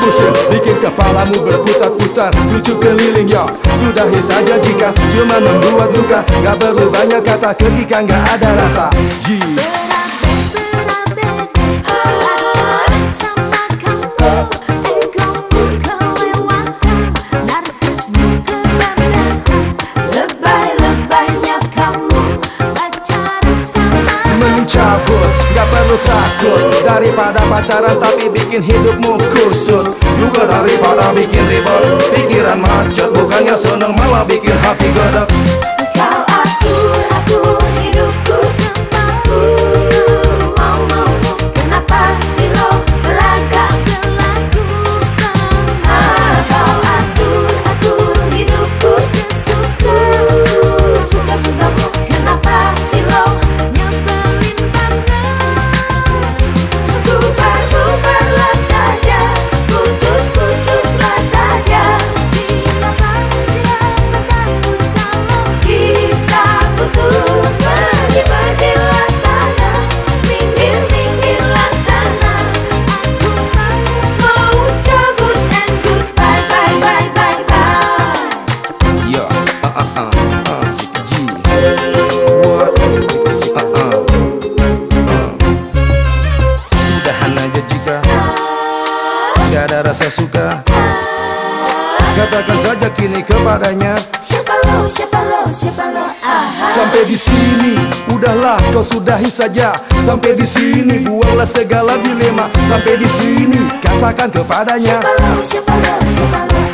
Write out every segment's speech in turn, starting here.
pusing Bikin kepalamu berputar-putar. Tujuh keliling ya Sudahi saja jika cuma membuat luka Gak perlu banyak kata ketika gak ada rasa. Perlu takut. Daripada pacaran tapi bikin hidupmu kusut Daripada bikin ribet. Pikiran macet bukannya seneng malah bikin hati gedek suka. Katakan saja kini kepadanya Siapa lo, siapa lo, siapa lo? Aha. Sampai di sini, udahlah kau sudahi saja. Sampai di sini, buanglah segala dilema. Sampai di sini, katakan kepadanya. Siapa lo, siapa lo, siapa lo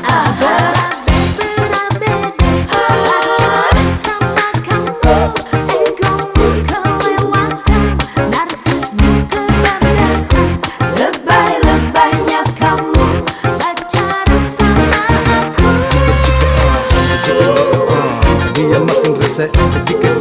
Jika